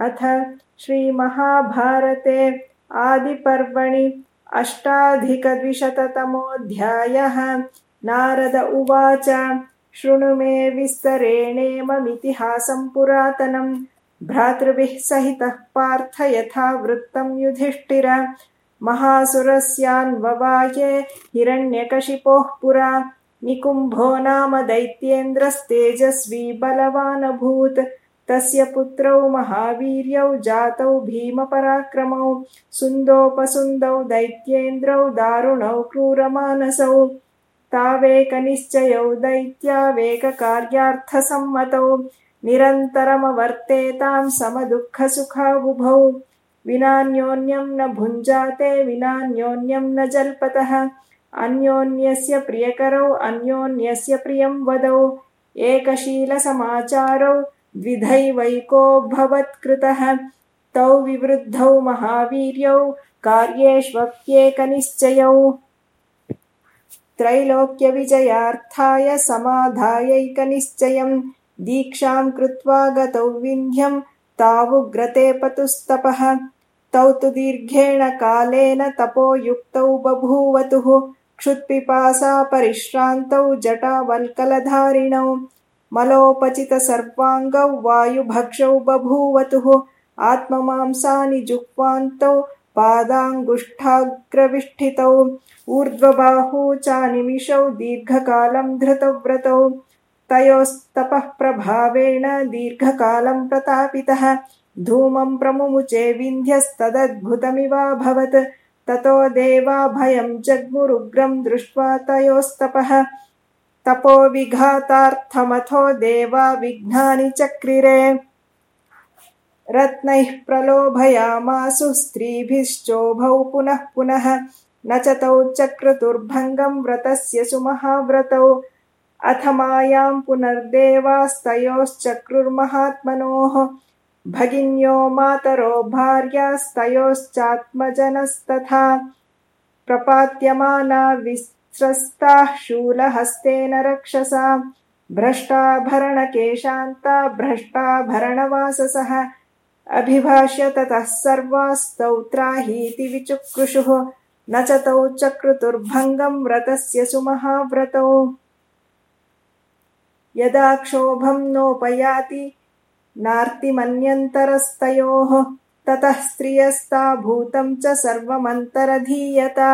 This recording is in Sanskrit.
अथ श्रीमहाभारते आदिपर्वणि अष्टाधिकद्विशततमोऽध्यायः। नारद उवाच शृणु मे विस्तरेणेममितिहासं पुरातनम् भ्रातृभिः सहितः पार्थ यथा वृत्तं युधिष्ठिर महासुरस्यान्ववाये हिरण्यकशिपोः पुरा। निकुम्भो नाम दैत्येन्द्रस्तेजस्वी बलवानभूत् तस्य पुत्रौ महावीर्यौ जातौ भीमपराक्रमौ सुन्दोपसुन्दौ दैत्येन्द्रौ दारुणौ क्रूरमानसौ। तावेकनिश्चयौ दैत्यावेककार्यार्थसम्मतौ निरन्तरमवर्तेतां समदुःखसुखावुभौ विनान्योन्यं न भुञ्जाते विनान्योन्यं न जल्पतः। अन्योन्यस्य प्रियकरौ अन्योन्यस्य प्रियं वदौ। एकशीलसमाचारौ द्विधैवैकोऽभवत्कृतः तौ विवृद्धौ महावीर्यौ कार्येष्वप्येकनिश्चयौ त्रैलोक्यविजयार्थाय समाधायैकनिश्चयम्। दीक्षां कृत्वा गतौ विन्ध्यं तावुग्रते पतुस्तपः। तौ तु दीर्घेण कालेन तपोयुक्तौ बभूवतुः। क्षुत्पिपासा परिश्रान्तौ जटावल्कलधारिणौ मलोपचितसर्वाङ्गौ वायुभक्षौ बभूवतुः आत्ममांसानि जुह्वान्तौ पादाङ्गुष्ठाग्रविष्ठितौ ऊर्ध्वबाहू चानिमिषौ दीर्घकालं धृतव्रतौ तयोस्तपः प्रभावेण दीर्घकालं प्रतापितः धूमं प्रमुमुचे विन्ध्यस्तदद्भुतमिवाभवत् ततो देवा भयं जग्मुरुग्रं दृष्ट्वा तयोस्तपः तपोविघातार्थमथो देवा विघ्नानि चक्रिरे। रत्नैः प्रलोभयामासु स्त्रीभिश्चोभौ पुनः पुनः। न च तौ चक्रतुर्भङ्गं व्रतस्य सुमहाव्रतौ। अथ मायां पुनर्देवास्तयोश्चक्रुर्महात्मनोः। भगिन्यो मातरो भार्यास्तयोश्चात्मजनस्तथा। प्रपात्यमाना विस्रस्ताः शूलहस्तेन रक्षसा भ्रष्टाभरणकेशान्ता भ्रष्टाभरणवाससः अभिभाष्य ततः सर्वास्तौत्राहीति विचुक्रुषुः न च तौ चक्रुतुर्भङ्गं व्रतस्य सुमहाव्रतौ। यदा क्षोभं नोपयाति नार्तिमन्यन्तरस्तयोः ततः स्त्रियस्ता भूतं च सर्वमन्तरधीयता